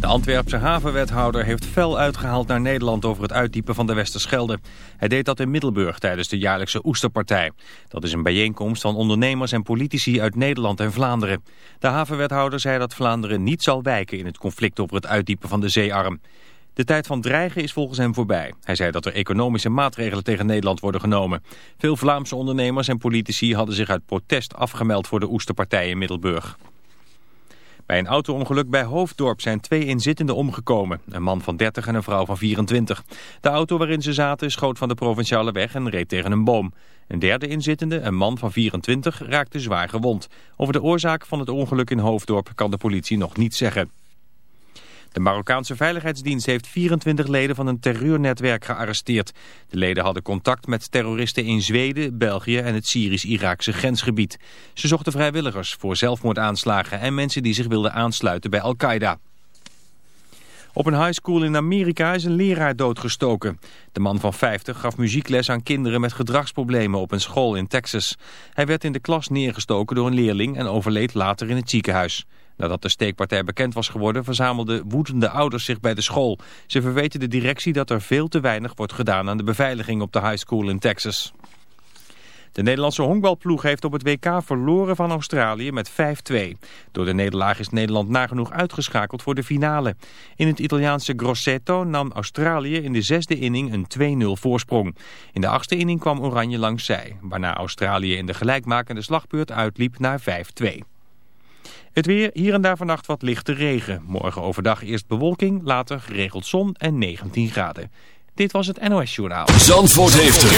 De Antwerpse havenwethouder heeft fel uitgehaald naar Nederland over het uitdiepen van de Westerschelde. Hij deed dat in Middelburg tijdens de jaarlijkse Oesterpartij. Dat is een bijeenkomst van ondernemers en politici uit Nederland en Vlaanderen. De havenwethouder zei dat Vlaanderen niet zal wijken in het conflict over het uitdiepen van de zeearm. De tijd van dreigen is volgens hem voorbij. Hij zei dat er economische maatregelen tegen Nederland worden genomen. Veel Vlaamse ondernemers en politici hadden zich uit protest afgemeld voor de Oesterpartij in Middelburg. Bij een auto-ongeluk bij Hoofddorp zijn twee inzittenden omgekomen. Een man van 30 en een vrouw van 24. De auto waarin ze zaten schoot van de provinciale weg en reed tegen een boom. Een derde inzittende, een man van 24, raakte zwaar gewond. Over de oorzaak van het ongeluk in Hoofddorp kan de politie nog niet zeggen. De Marokkaanse Veiligheidsdienst heeft 24 leden van een terreurnetwerk gearresteerd. De leden hadden contact met terroristen in Zweden, België en het Syrisch-Iraakse grensgebied. Ze zochten vrijwilligers voor zelfmoordaanslagen en mensen die zich wilden aansluiten bij Al-Qaeda. Op een high school in Amerika is een leraar doodgestoken. De man van 50 gaf muziekles aan kinderen met gedragsproblemen op een school in Texas. Hij werd in de klas neergestoken door een leerling en overleed later in het ziekenhuis. Nadat de steekpartij bekend was geworden verzamelden woedende ouders zich bij de school. Ze verweten de directie dat er veel te weinig wordt gedaan aan de beveiliging op de high school in Texas. De Nederlandse honkbalploeg heeft op het WK verloren van Australië met 5-2. Door de nederlaag is Nederland nagenoeg uitgeschakeld voor de finale. In het Italiaanse Grosseto nam Australië in de zesde inning een 2-0 voorsprong. In de achtste inning kwam Oranje langs zij, waarna Australië in de gelijkmakende slagbeurt uitliep naar 5-2. Het weer, hier en daar vannacht wat lichte regen. Morgen overdag eerst bewolking, later geregeld zon en 19 graden. Dit was het NOS Journaal. Zandvoort heeft het.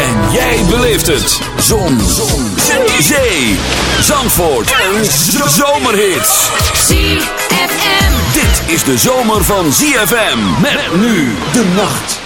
En jij beleeft het. Zon. zon. Zee. Zandvoort. Een zomerhit. ZFM. Dit is de zomer van ZFM. Met nu de nacht.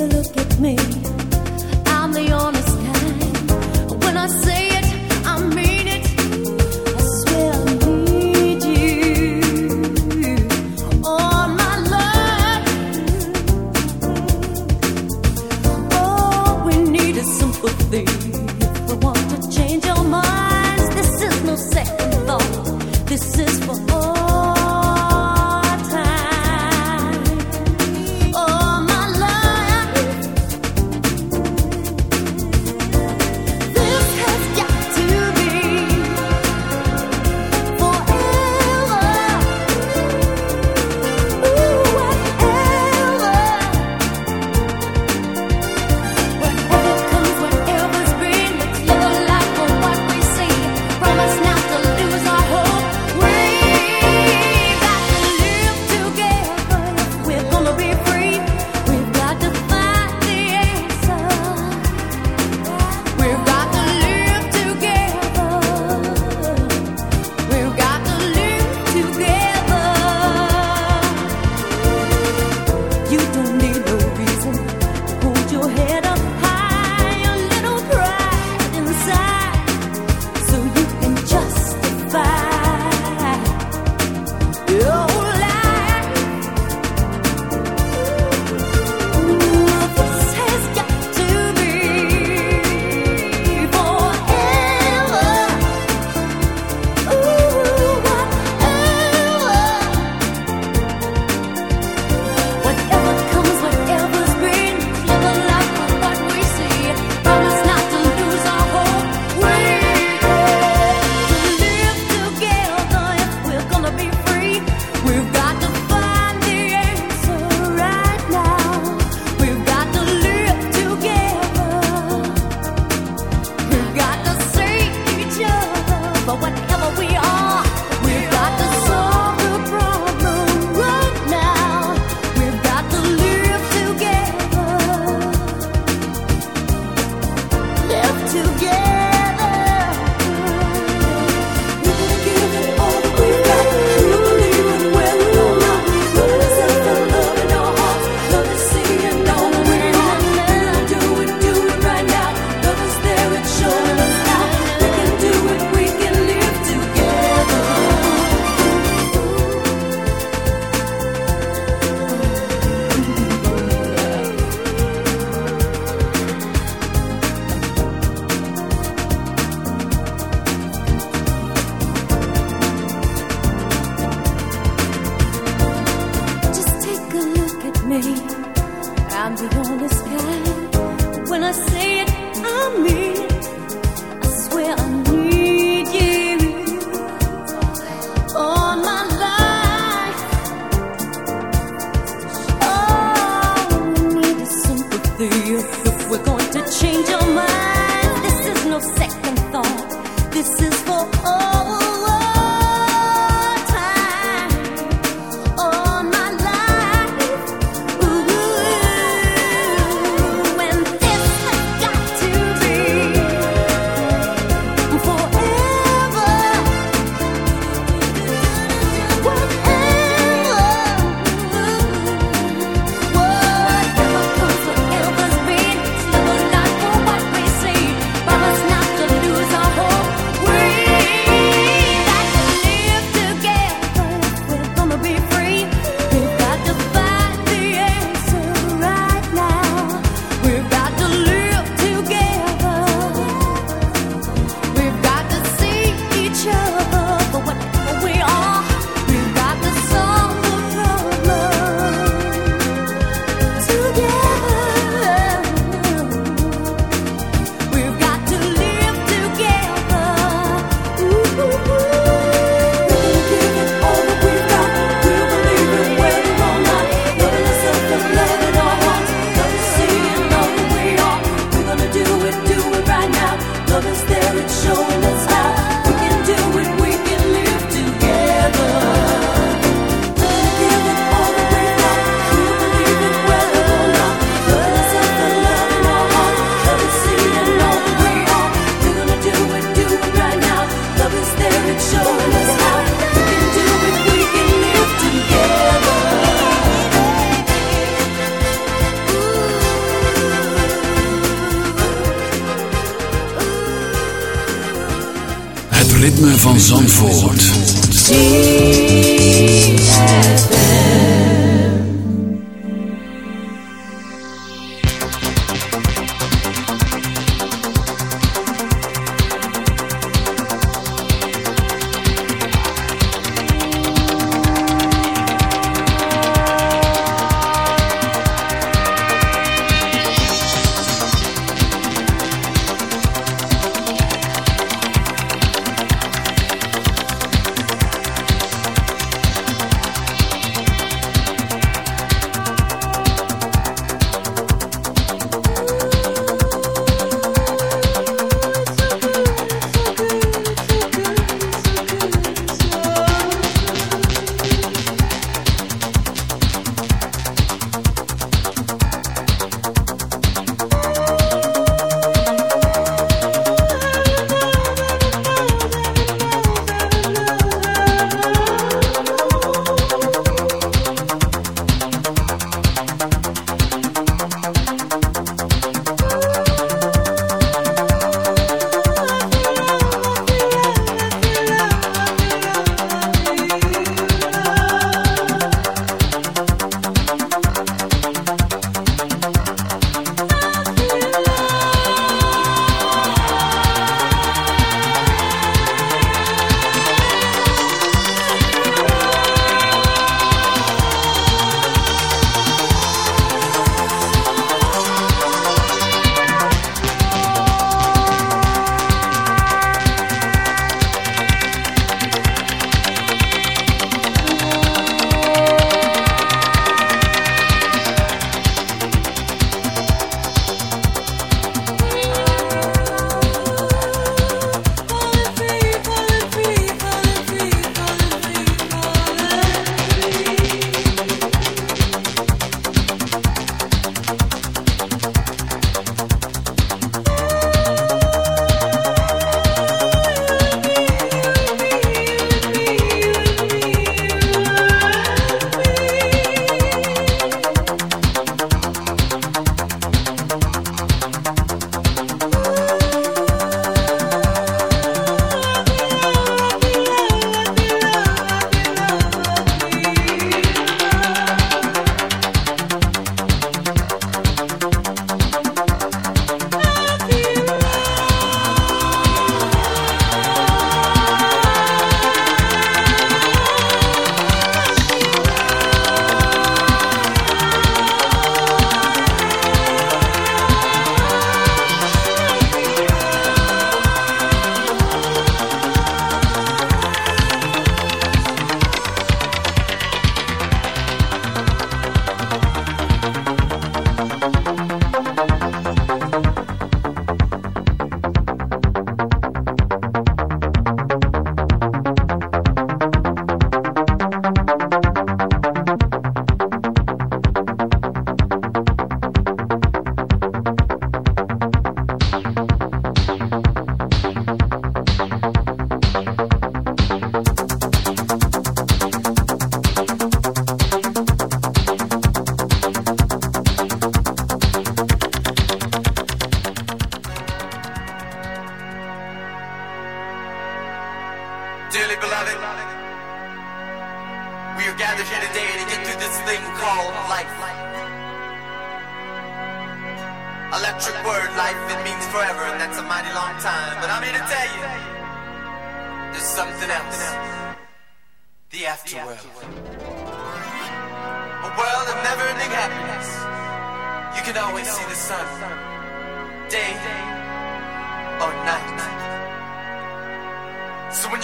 A look at me.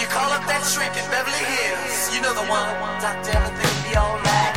You call up that shrink in Beverly Hills. You know the one. Doctor, everything be alright.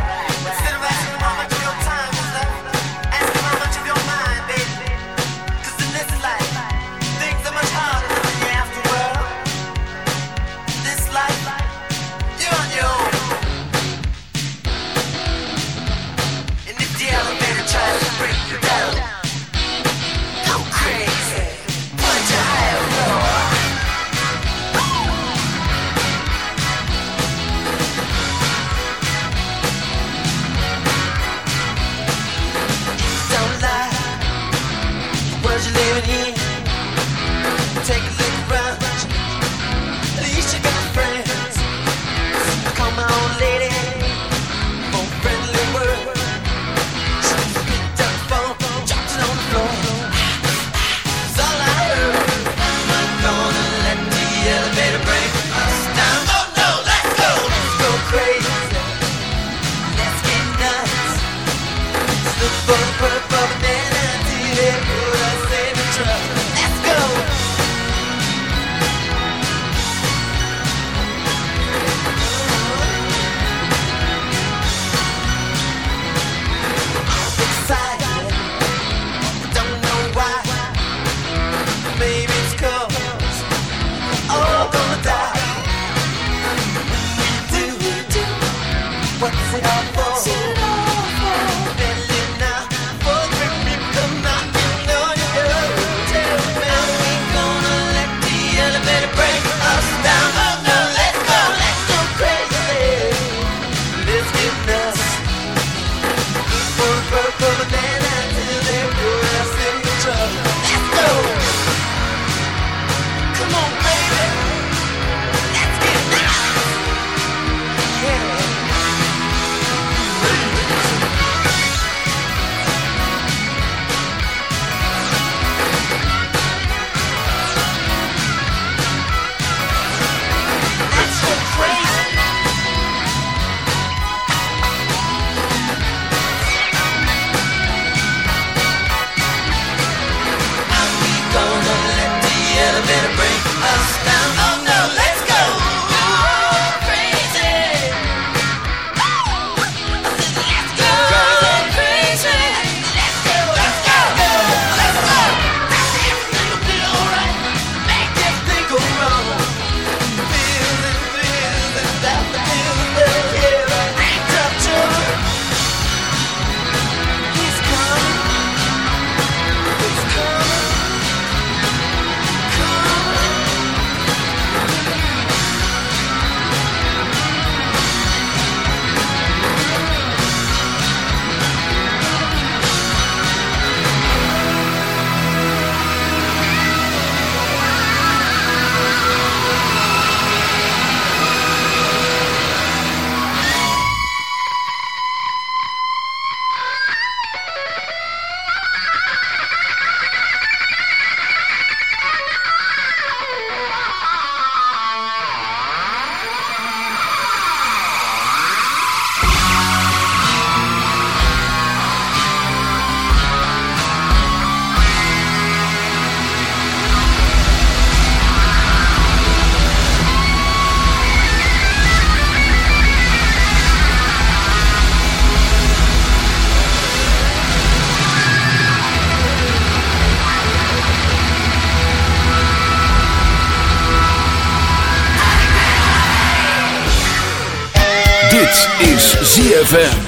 ZFM.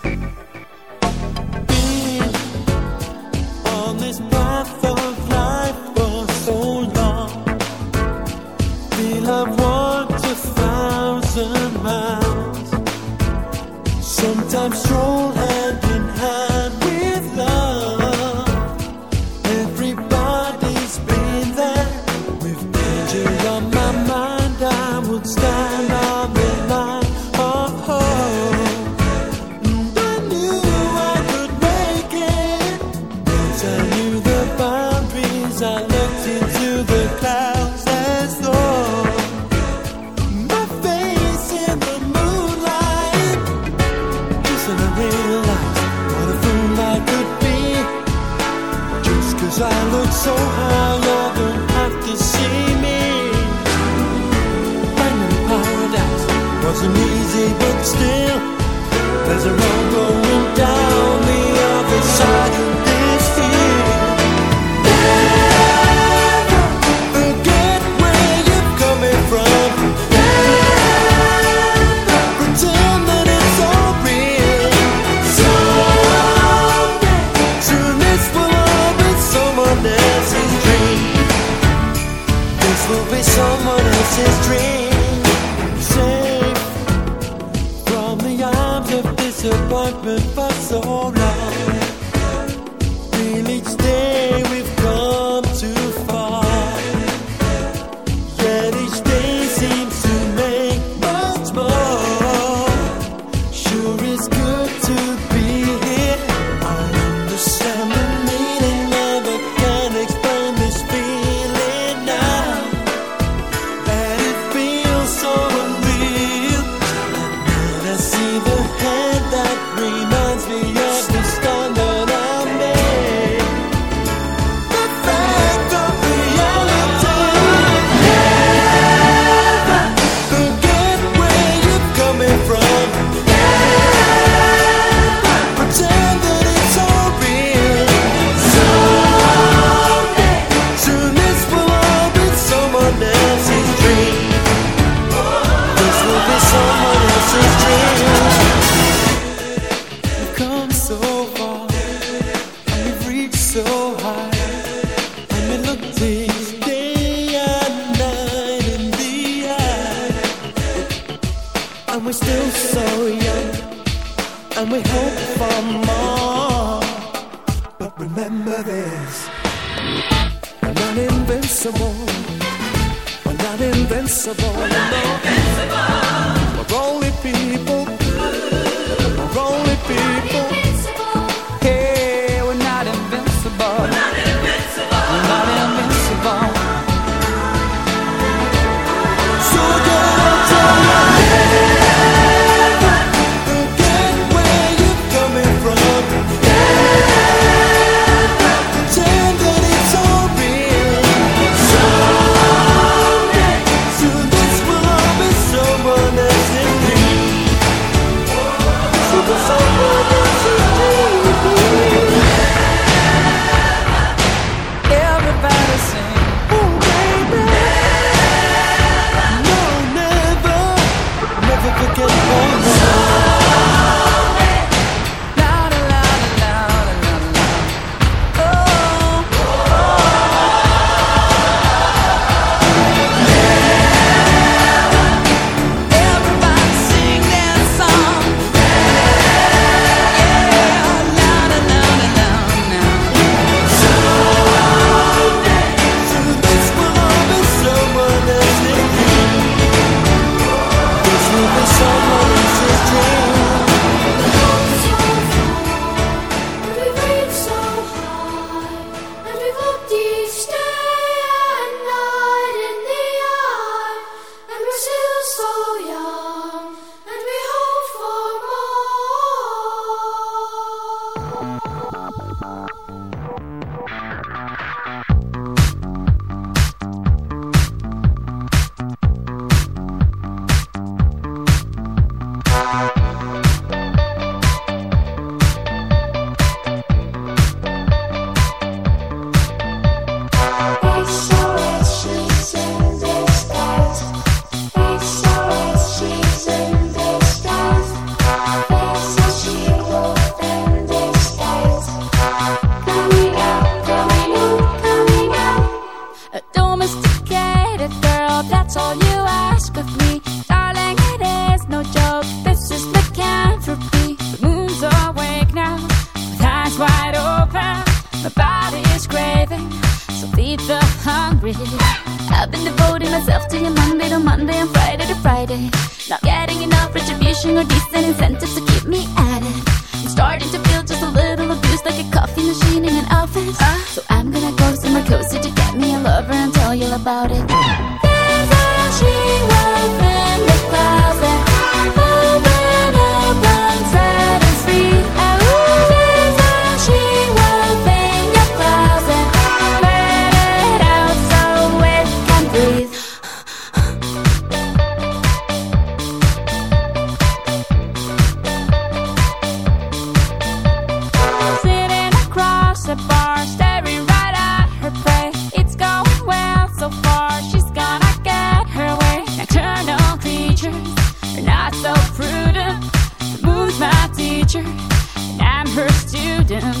teacher, and I'm her student.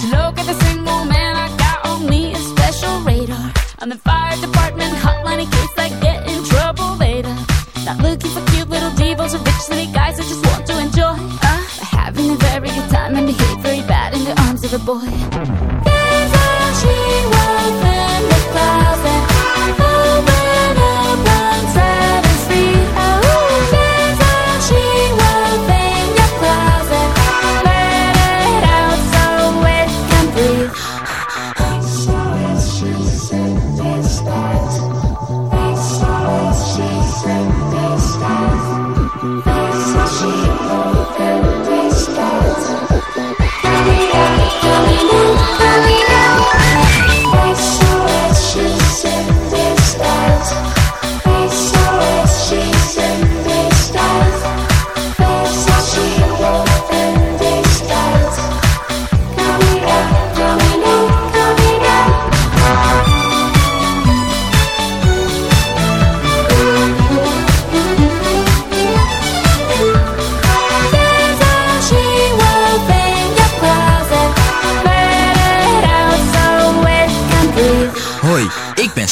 To look at the single man I got on me special radar. On the fire department hotline in case I get in trouble later. Not looking for cute little devils or rich city guys I just want to enjoy. Uh, having a very good time and behave very bad in the arms of a boy.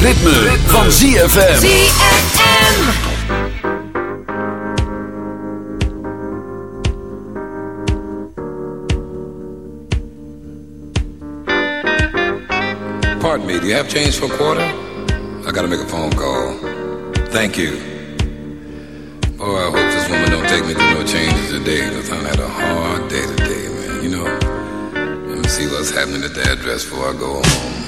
ritme, ritme. van ZFM. ZFM. Pardon me, do you have change for a quarter? I gotta make a phone call. Thank you. Boy, I hope this woman don't take me to no changes today, because I had a hard day today, man. You know, let me see what's happening at the address before I go home.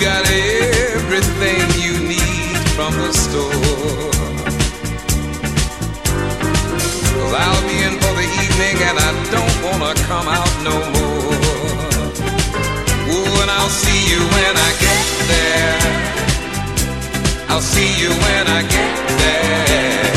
Got everything you need from the store. Cause I'll be in for the evening and I don't wanna come out no more. Ooh, and I'll see you when I get there. I'll see you when I get there.